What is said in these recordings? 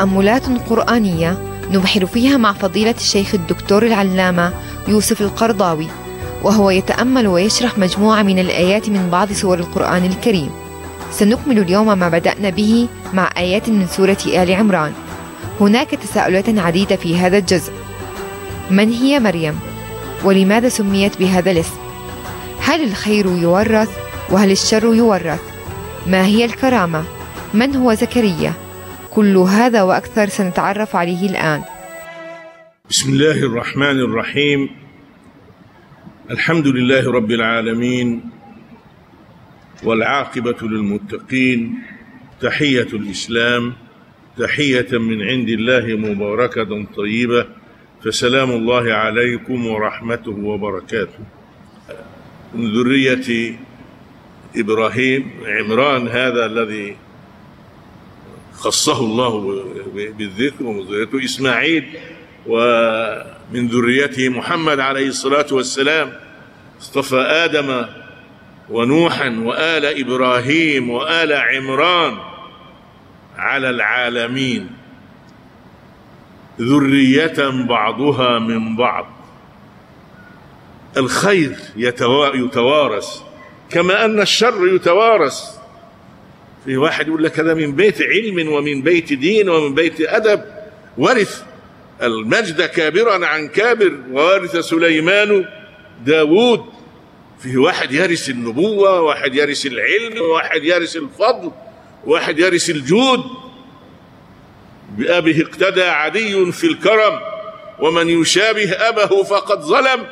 تأملات قرآنية نبحر فيها مع فضيلة الشيخ الدكتور العلامة يوسف القرضاوي وهو يتأمل ويشرح مجموعة من الآيات من بعض سور القرآن الكريم سنكمل اليوم ما بدأنا به مع آيات من سورة آل عمران هناك تساؤلات عديدة في هذا الجزء من هي مريم؟ ولماذا سميت بهذا الاسم؟ هل الخير يورث وهل الشر يورث؟ ما هي الكرامة؟ من هو زكريا؟ كل هذا وأكثر سنتعرف عليه الآن. بسم الله الرحمن الرحيم. الحمد لله رب العالمين والعاقبة للمتقين. تحية الإسلام تحية من عند الله مباركة طيبة. فسلام الله عليكم ورحمته وبركاته. من ذرية إبراهيم عمران هذا الذي خصه الله بالذكر ومن ذريته إسماعيل ومن ذريته محمد عليه الصلاة والسلام اصطفى آدم ونوحا وآل إبراهيم وآل عمران على العالمين. ذرية بعضها من بعض. الخير يتوارث كما أن الشر يتوارث. في واحد يقول لك هذا من بيت علم ومن بيت دين ومن بيت أدب. ورث المجد كابرا عن كابر وورث سليمان داود فيه واحد يرث النبوة واحد يرث العلم واحد يرث الفضل واحد يرث الجود. بأبه اقتدى عدي في الكرم ومن يشابه أبه فقد ظلم.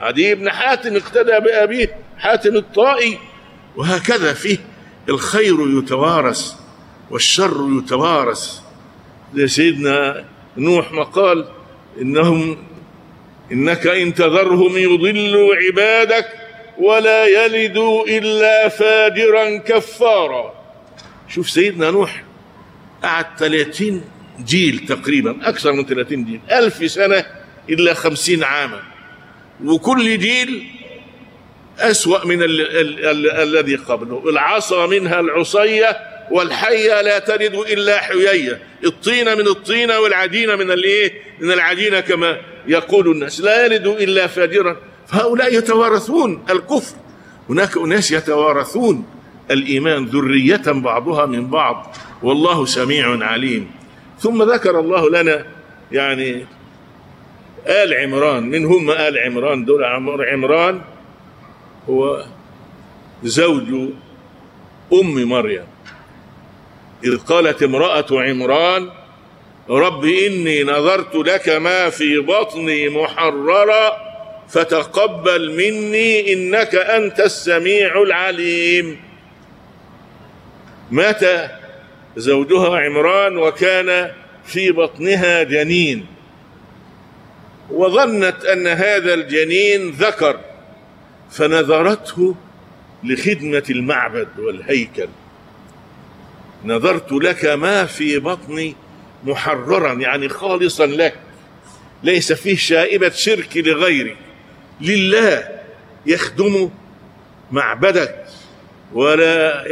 عدي بن حاتم اقتدى بأبيه حاتم الطائي. وهكذا فيه الخير يتوارث والشر يتوارث. سيدنا نوح ما قال إنهم إنك إن تذرهم يضلوا عبادك ولا يلدوا إلا فاجرا كفارا. شوف سيدنا نوح قعد 30 جيل تقريبا أكثر من 30 جيل ألف سنة إلا خمسين عاما. وكل جيل أسوأ من ال ال ال الذي قبله. العصا منها العصية والحية لا تلد إلا حيية. الطينة من الطينة والعجينة من الإيه؟ من العجينة كما يقول الناس. لا يلد إلا فاجرا فهؤلاء يتوارثون الكفر. هناك أناس يتوارثون الإيمان ذرية بعضها من بعض. والله سميع عليم. ثم ذكر الله لنا يعني آل عمران. من هم آل عمران. دول عمران هو زوج أم مريم. إذ قالت امرأة عمران رب إني نظرت لك ما في بطني محررا فتقبل مني إنك أنت السميع العليم. مات زوجها عمران وكان في بطنها جنين. وظنت أن هذا الجنين ذكر. فنذرته لخدمة المعبد والهيكل. نذرت لك ما في بطني محررا يعني خالصا لك. ليس فيه شائبة شرك لغيرك لله يخدم معبدك ولا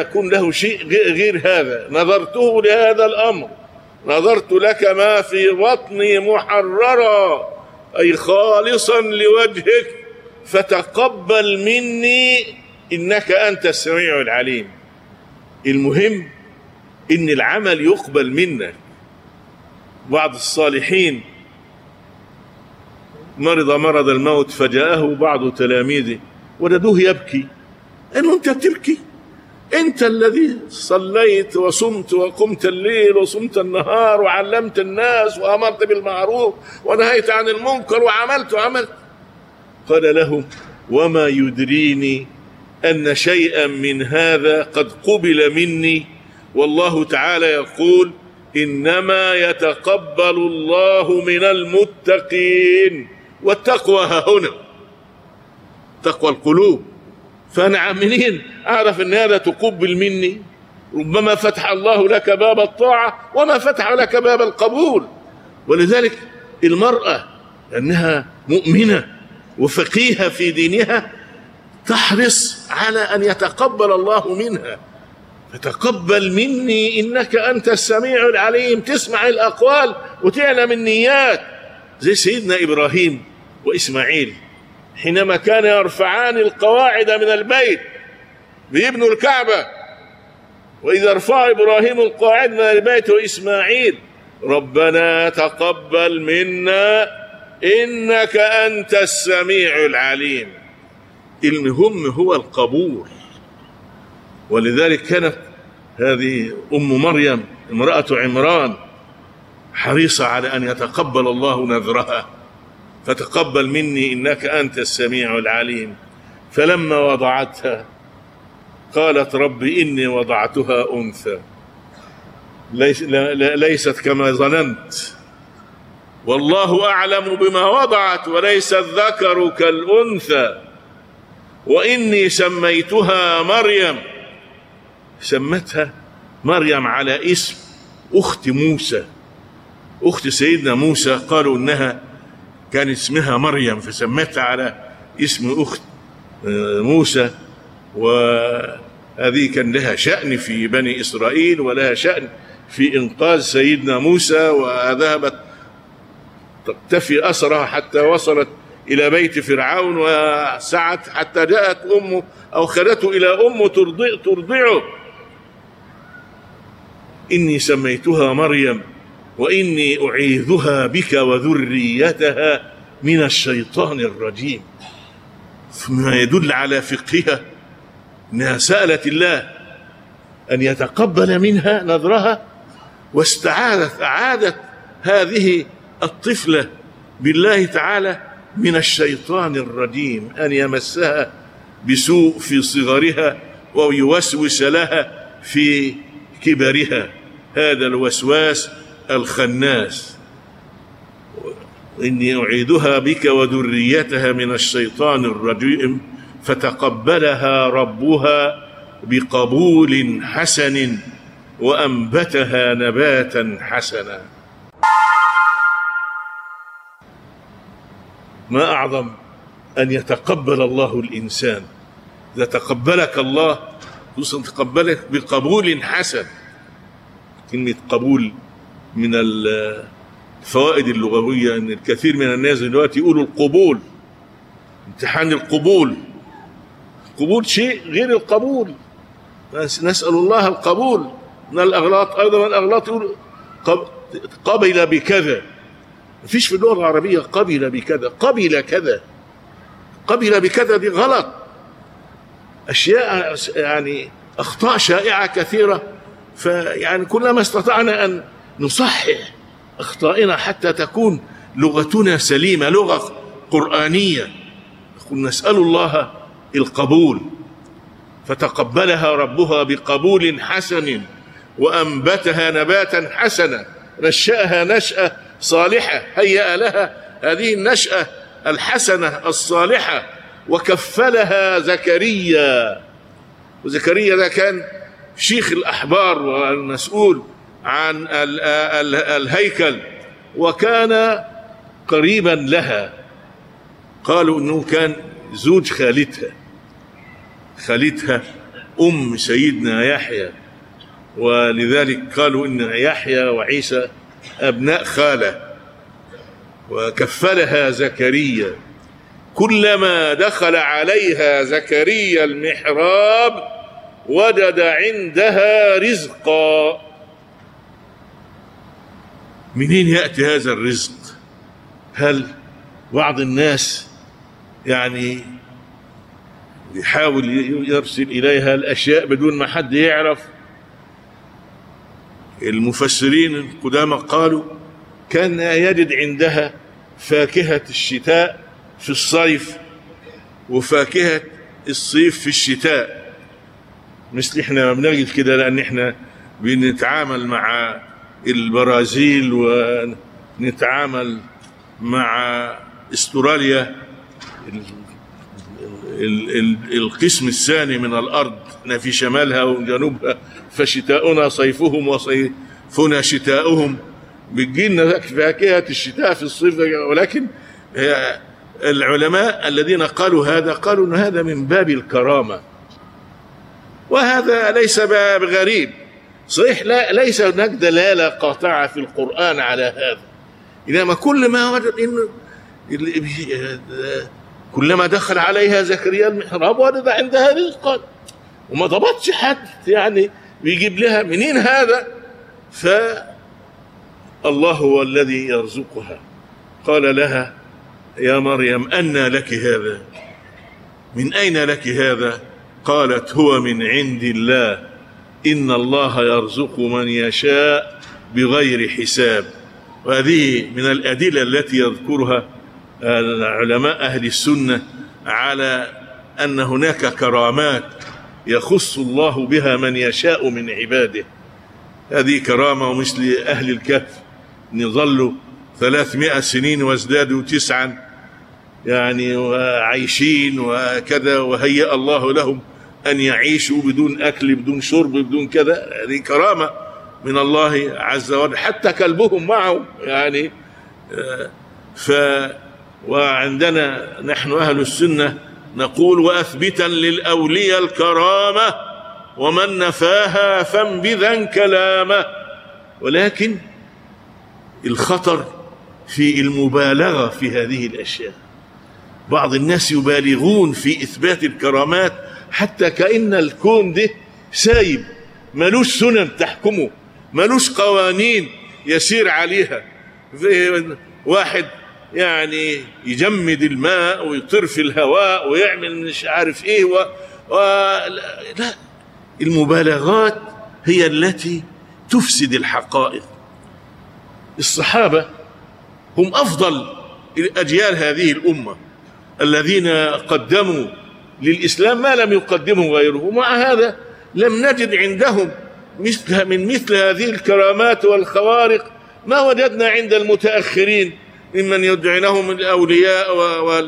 يكون له شيء غير هذا. نظرته لهذا الأمر. نظرت لك ما في بطني محررا أي خالصا لوجهك. فتقبل مني إنك أنت السميع العليم. المهم إن العمل يقبل منك. بعض الصالحين مرض مرض الموت فجاءه بعض تلاميذه ولدوه يبكي. أنه أنت تبكي؟ أنت الذي صليت وصمت وقمت الليل وصمت النهار وعلمت الناس وأمرت بالمعروف ونهيت عن المنكر وعملت وعملت. قال له وما يدريني أن شيئا من هذا قد قبل مني. والله تعالى يقول إنما يتقبل الله من المتقين. والتقوى ها هنا تقوى القلوب. فأنا منين؟ أعرف أن هذا تقبل مني. ربما فتح الله لك باب الطاعة وما فتح لك باب القبول. ولذلك المرأة أنها مؤمنة وفقيهة في دينها تحرص على أن يتقبل الله منها. فتقبل مني إنك أنت السميع العليم تسمع الأقوال وتعلم النيات. زي سيدنا إبراهيم وإسماعيل حينما كان يرفعان القواعد من البيت بيبنوا الكعبة وإذا رفع إبراهيم القواعد من البيت وإسماعيل ربنا تقبل منا إنك أنت السميع العليم. المهم هو القبول ولذلك كانت هذه أم مريم امرأة عمران حريصة على أن يتقبل الله نذرها. فتقبل مني إنك أنت السميع العليم. فلما وضعتها قالت رب إني وضعتها أنثى. ليس ليست كما ظننت. والله أعلم بما وضعت وليس الذكر كالأنثى. وإني سميتها مريم. سمتها مريم على اسم أخت موسى. أخت سيدنا موسى قالوا إنها كان اسمها مريم فسمتها على اسم أخت موسى. وهذه كان لها شأن في بني إسرائيل ولها شأن في إنقاذ سيدنا موسى وذهبت تقتفي أسرها حتى وصلت إلى بيت فرعون وسعت حتى جاءت أمه أو خلته إلى أمه ترضع ترضعه. إني سميتها مريم وإني أعيذها بك وذريتها من الشيطان الرجيم. ثم يدل على فقهها إنها سألت الله أن يتقبل منها نذرها واستعاذت أعادت هذه الطفلة بالله تعالى من الشيطان الرجيم أن يمسها بسوء في صغرها ويوسوس لها في كبرها. هذا الوسواس الخناس. إني أعيدها بك وذريتها من الشيطان الرجيم فتقبلها ربها بقبول حسن وأنبتها نباتا حسنا. ما أعظم أن يتقبل الله الإنسان. إذا تقبلك الله تقبلك بقبول حسن. كلمة قبول من الفوائد اللغوية أن الكثير من الناس دلوقتي يقولوا القبول. امتحان القبول. القبول شيء غير القبول. نسأل الله القبول. من الأغلاط أيضا من الأغلاط يقول قبل بكذا. مفيش في اللغة العربية قبل بكذا قبل كذا. قبل بكذا دي غلط. أشياء يعني أخطاء شائعة كثيرة فيعني كلما استطعنا أن نصحح أخطائنا حتى تكون لغتنا سليمة لغة قرآنية نسأل الله القبول. فتقبلها ربها بقبول حسن وأنبتها نباتا حسنا نشأها نشأة صالحة هيأ لها هذه النشأة الحسنة الصالحة وكفلها زكريا. وزكريا ده كان شيخ الأحبار والمسؤول عن الهيكل وكان قريبا لها. قالوا إنه كان زوج خالتها خالتها أم سيدنا يحيى ولذلك قالوا إن يحيى وعيسى أبناء خالة وكفلها زكريا. كلما دخل عليها زكريا المحراب وجد عندها رزقا. منين يأتي هذا الرزق؟ هل بعض الناس يعني يحاول يرسل إليها الأشياء بدون ما حد يعرف؟ المفسرين القدامى قالوا كان يجد عندها فاكهة الشتاء في الصيف وفاكهة الصيف في الشتاء. مثل إحنا ما بنجد كده لأن إحنا بنتعامل مع البرازيل ونتعامل مع أستراليا. القسم الثاني من الأرض في شمالها وجنوبها فشتاؤنا صيفهم وصيفنا شتاؤهم. بتجينا فاكهة الشتاء في الصيف ولكن العلماء الذين قالوا هذا قالوا إن هذا من باب الكرامة. وهذا ليس بغريب صحيح لا ليس هناك دلالة قاطعة في القرآن على هذا. إنما كل ما وجد إنه كلما دخل عليها زكريا المحراب وجد عندها رزقا. وما ضبطش حد يعني بيجيب لها منين هذا؟ فالله هو الذي يرزقها. قال لها يا مريم أنى لك هذا. من أين لك هذا؟ قالت هو من عند الله. إن الله يرزق من يشاء بغير حساب. وهذه من الأدلة التي يذكرها علماء أهل السنة على أن هناك كرامات يخص الله بها من يشاء من عباده. هذه كرامة ومثل أهل الكهف. نظلوا ثلاثمائة سنين وازدادوا تسعا. يعني وعايشين وكذا وهيأ الله لهم أن يعيشوا بدون أكل بدون شرب بدون كذا. هذه كرامة من الله عز وجل حتى كلبهم معه يعني ف وعندنا نحن أهل السنة نقول وأثبتا للأولياء الكرامة ومن نفاها فانبذا كلامه. ولكن الخطر في المبالغة في هذه الأشياء. بعض الناس يبالغون في إثبات الكرامات حتى كأن الكون ده سايب ملوش سنن تحكمه ملوش قوانين يسير عليها. واحد يعني يجمد الماء ويطير في الهواء ويعمل مش عارف إيه و... و... لا المبالغات هي التي تفسد الحقائق. الصحابة هم أفضل أجيال هذه الأمة الذين قدموا للإسلام ما لم يقدمه غيره. ومع هذا لم نجد عندهم مثل من مثل هذه الكرامات والخوارق ما وجدنا عند المتأخرين. ممن يدعونهم الأولياء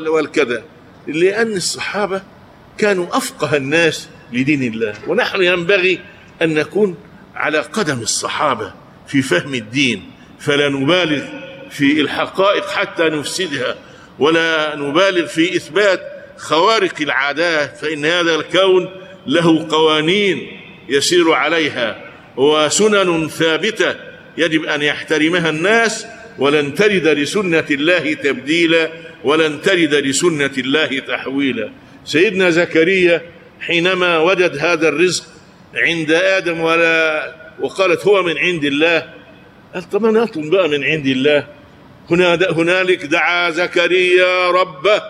والكذا. لأن الصحابة كانوا أفقه الناس لدين الله. ونحن ينبغي أن نكون على قدم الصحابة في فهم الدين. فلا نبالغ في الحقائق حتى نفسدها ولا نبالغ في إثبات خوارق العادات فإن هذا الكون له قوانين يسير عليها. وسنن ثابتة يجب أن يحترمها الناس ولن ترد لسنة الله تبديلا ولن ترد لسنة الله تحويلا. سيدنا زكريا حينما وجد هذا الرزق عند آدم ولا وقالت هو من عند الله قال طب أنا أطلب بقى من عند الله. هنا هنالك دعا زكريا ربه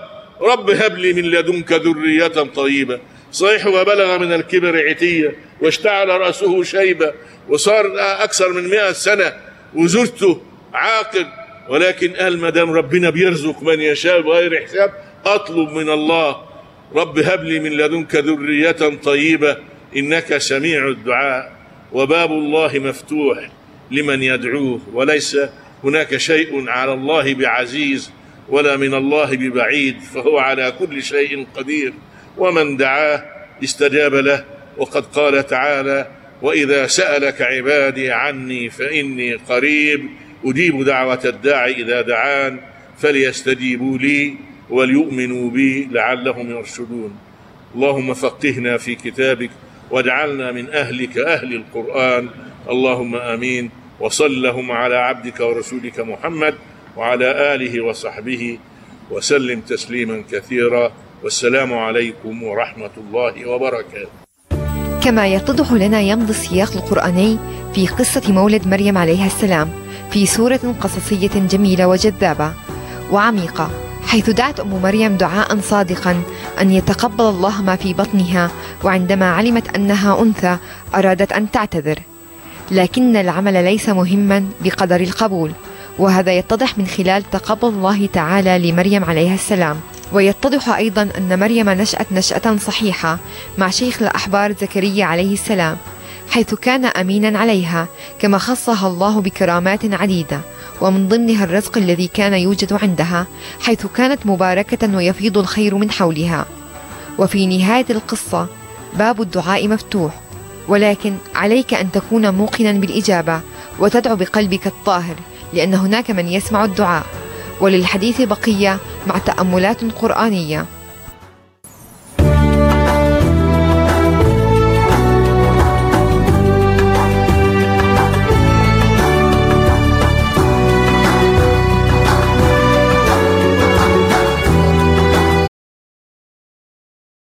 رب هب لي من لدنك ذرية طيبة. صحيح وبلغ من الكبر عتية واشتعل رأسه شيبة وصار أكثر من مئة سنة وزرته عاقل ولكن قال ما دام ربنا بيرزق من يشاء بغير حساب أطلب من الله. رب هب لي من لدنك ذرية طيبة إنك سميع الدعاء وباب الله مفتوح لمن يدعوه وليس هناك شيء على الله بعزيز ولا من الله ببعيد فهو على كل شيء قدير. ومن دعاه استجاب له وقد قال تعالى وإذا سألك عبادي عني فإني قريب أجيب دعوة الداعي إذا دعان فليستجيبوا لي وليؤمنوا بي لعلهم يرشدون. اللهم فقهنا في كتابك واجعلنا من أهلك أهل القرآن. اللهم آمين. وصلهم على عبدك ورسولك محمد وعلى آله وصحبه وسلم تسليما كثيرا. والسلام عليكم ورحمة الله وبركاته. كما يتضح لنا يمضي السياق القرآني في قصة مولد مريم عليها السلام. في سورة قصصية جميلة وجذابة. وعميقة حيث دعت أم مريم دعاء صادقا أن يتقبل الله ما في بطنها وعندما علمت أنها أنثى أرادت أن تعتذر. لكن العمل ليس مهما بقدر القبول وهذا يتضح من خلال تقبل الله تعالى لمريم عليها السلام. ويتضح أيضا أن مريم نشأت نشأة صحيحة مع شيخ الأحبار زكريا عليه السلام. حيث كان أمينا عليها كما خصها الله بكرامات عديدة ومن ضمنها الرزق الذي كان يوجد عندها حيث كانت مباركة ويفيض الخير من حولها. وفي نهاية القصة باب الدعاء مفتوح ولكن عليك أن تكون موقنا بالإجابة وتدعو بقلبك الطاهر لأن هناك من يسمع الدعاء. وللحديث بقية مع تأملات قرآنية.